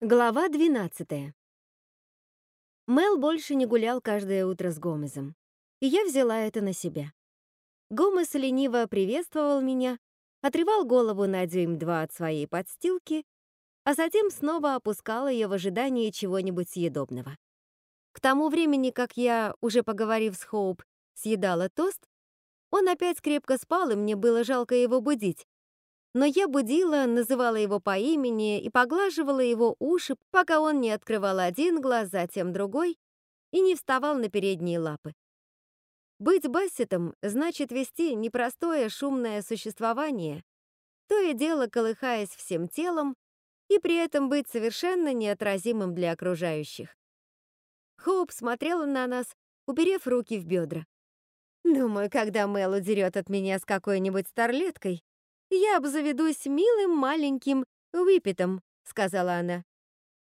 Глава 12. Мел больше не гулял каждое утро с Гомезом, и я взяла это на себя. Гомес лениво приветствовал меня, отрывал голову на дюйм-два от своей подстилки, а затем снова опускал ее в ожидании чего-нибудь съедобного. К тому времени, как я, уже поговорив с Хоуп, съедала тост, он опять крепко спал, и мне было жалко его будить, но я будила, называла его по имени и поглаживала его уши, пока он не открывал один глаз, затем другой, и не вставал на передние лапы. Быть бассетом значит вести непростое шумное существование, то и дело колыхаясь всем телом, и при этом быть совершенно неотразимым для окружающих. Хоуп смотрела на нас, уперев руки в бедра. Думаю, когда Мэл удерет от меня с какой-нибудь старлеткой, «Я обзаведусь милым маленьким Уиппетом», — сказала она.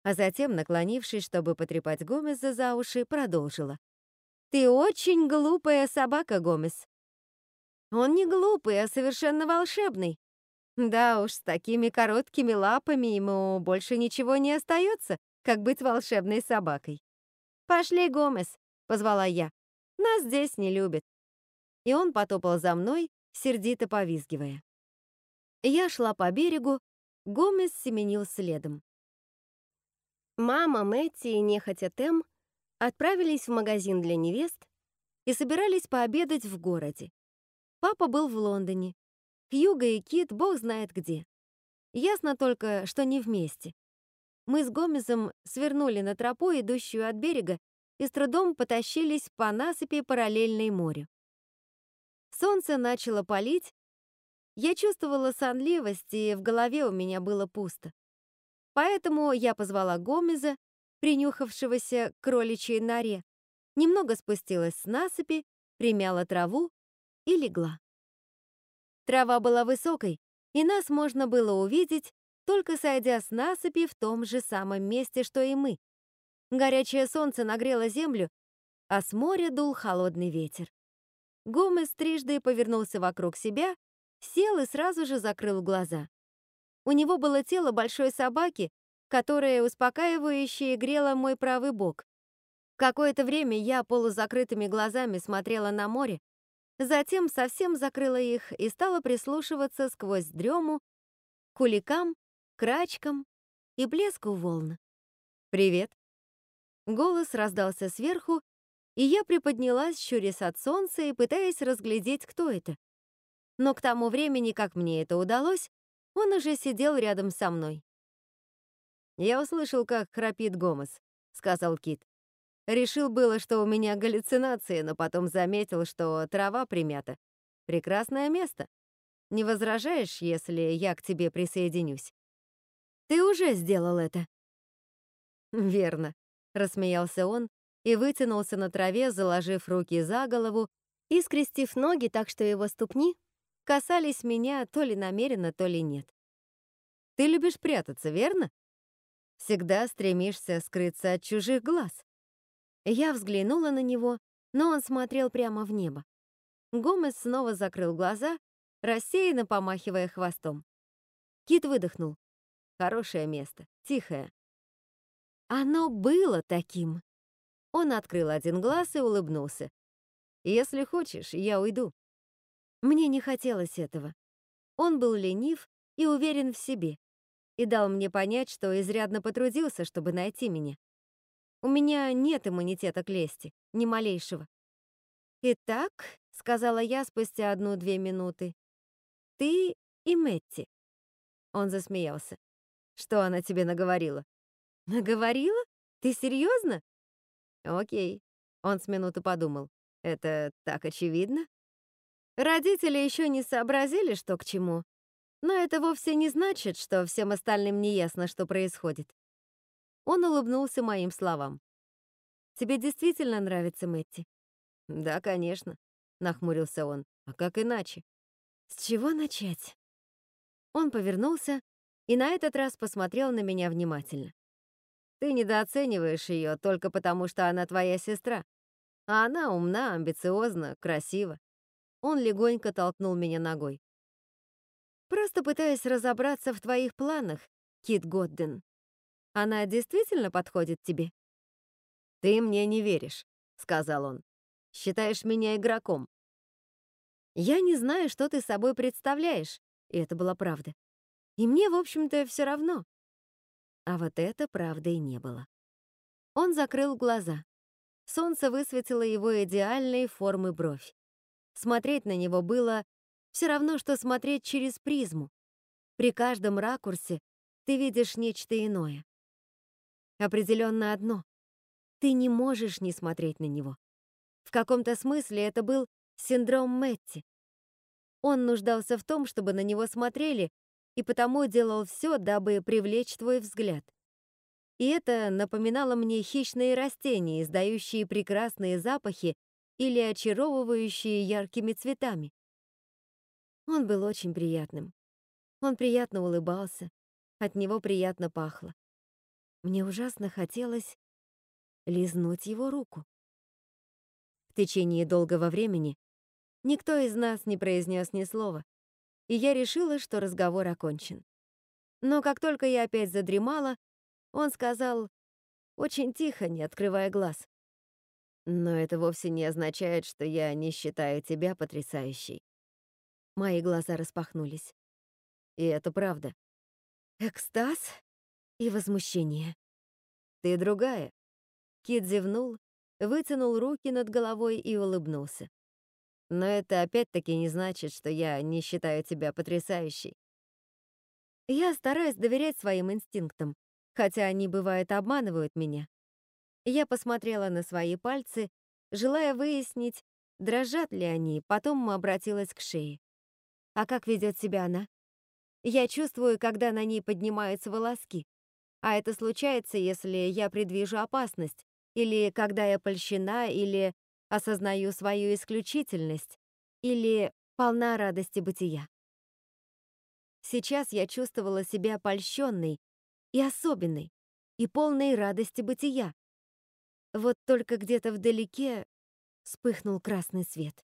А затем, наклонившись, чтобы потрепать Гомеса за уши, продолжила. «Ты очень глупая собака, Гомес». «Он не глупый, а совершенно волшебный. Да уж, с такими короткими лапами ему больше ничего не остается, как быть волшебной собакой». «Пошли, Гомес», — позвала я. «Нас здесь не любят». И он потопал за мной, сердито повизгивая. Я шла по берегу, Гомес семенил следом. Мама, Мэтти и нехотя Тем отправились в магазин для невест и собирались пообедать в городе. Папа был в Лондоне. Хьюго и Кит бог знает где. Ясно только, что не вместе. Мы с Гомесом свернули на тропу, идущую от берега, и с трудом потащились по насыпи параллельной морю. Солнце начало палить, я чувствовала сонливость, и в голове у меня было пусто. Поэтому я позвала Гомеза, принюхавшегося к кроличьей норе, немного спустилась с насыпи, примяла траву и легла. Трава была высокой, и нас можно было увидеть, только сойдя с насыпи в том же самом месте, что и мы. Горячее солнце нагрело землю, а с моря дул холодный ветер. Гомес трижды повернулся вокруг себя сел и сразу же закрыл глаза. У него было тело большой собаки, которая успокаивающе грела мой правый бок. Какое-то время я полузакрытыми глазами смотрела на море, затем совсем закрыла их и стала прислушиваться сквозь дрему, куликам, крачкам и блеску волн. «Привет!» Голос раздался сверху, и я приподнялась, щурясь от солнца и пытаясь разглядеть, кто это но к тому времени, как мне это удалось, он уже сидел рядом со мной. «Я услышал, как храпит Гомес», — сказал Кит. Решил было, что у меня галлюцинации, но потом заметил, что трава примята. Прекрасное место. Не возражаешь, если я к тебе присоединюсь? Ты уже сделал это. Верно, рассмеялся он и вытянулся на траве, заложив руки за голову и скрестив ноги так, что его ступни касались меня то ли намеренно, то ли нет. Ты любишь прятаться, верно? Всегда стремишься скрыться от чужих глаз. Я взглянула на него, но он смотрел прямо в небо. Гомес снова закрыл глаза, рассеянно помахивая хвостом. Кит выдохнул. Хорошее место, тихое. Оно было таким. Он открыл один глаз и улыбнулся. «Если хочешь, я уйду. Мне не хотелось этого. Он был ленив и уверен в себе и дал мне понять, что изрядно потрудился, чтобы найти меня. У меня нет иммунитета к лести, ни малейшего. «Итак», — сказала я спустя одну-две минуты, — «ты и Мэтти». Он засмеялся. «Что она тебе наговорила?» «Наговорила? Ты серьезно?» «Окей». Он с минуты подумал. «Это так очевидно?» Родители еще не сообразили, что к чему, но это вовсе не значит, что всем остальным не ясно, что происходит. Он улыбнулся моим словам. «Тебе действительно нравится Мэтти?» «Да, конечно», — нахмурился он. «А как иначе?» «С чего начать?» Он повернулся и на этот раз посмотрел на меня внимательно. «Ты недооцениваешь ее только потому, что она твоя сестра. А она умна, амбициозна, красива. Он легонько толкнул меня ногой. «Просто пытаюсь разобраться в твоих планах, Кит Годден». Она действительно подходит тебе?» «Ты мне не веришь», — сказал он. «Считаешь меня игроком». «Я не знаю, что ты собой представляешь», и это была правда. И мне, в общем-то, все равно. А вот это правдой не было. Он закрыл глаза. Солнце высветило его идеальной формы бровь. Смотреть на него было все равно, что смотреть через призму. При каждом ракурсе ты видишь нечто иное. Определенно одно. Ты не можешь не смотреть на него. В каком-то смысле это был синдром Мэтти. Он нуждался в том, чтобы на него смотрели, и потому делал все, дабы привлечь твой взгляд. И это напоминало мне хищные растения, издающие прекрасные запахи или очаровывающие яркими цветами. Он был очень приятным. Он приятно улыбался, от него приятно пахло. Мне ужасно хотелось лизнуть его руку. В течение долгого времени никто из нас не произнес ни слова, и я решила, что разговор окончен. Но как только я опять задремала, он сказал очень тихо, не открывая глаз. Но это вовсе не означает, что я не считаю тебя потрясающей. Мои глаза распахнулись. И это правда. Экстаз и возмущение. Ты другая. Кит зевнул, вытянул руки над головой и улыбнулся. Но это опять-таки не значит, что я не считаю тебя потрясающей. Я стараюсь доверять своим инстинктам, хотя они, бывает, обманывают меня. Я посмотрела на свои пальцы, желая выяснить, дрожат ли они, потом обратилась к шее. А как ведет себя она? Я чувствую, когда на ней поднимаются волоски. А это случается, если я предвижу опасность, или когда я польщена, или осознаю свою исключительность или полна радости бытия. Сейчас я чувствовала себя польщенной и особенной, и полной радости бытия. Вот только где-то вдалеке вспыхнул красный свет.